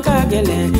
kagele.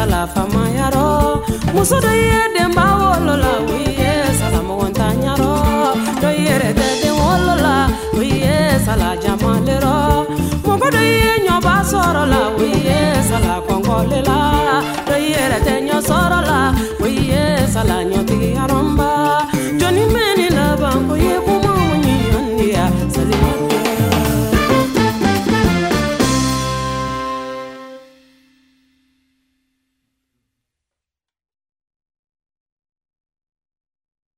sala faama yarɔ muso dɔ ye demba wolo la o ye salamɔgɔntanya rɔ dɔ yɛrɛ tɛ den wolo la o ye salajamale rɔ mɔgɔ dɔ ye ɲɔba sɔrɔ la o ye salakɔnkɔle la dɔ yɛrɛ la o ye salaɲɔtigiyarɔnba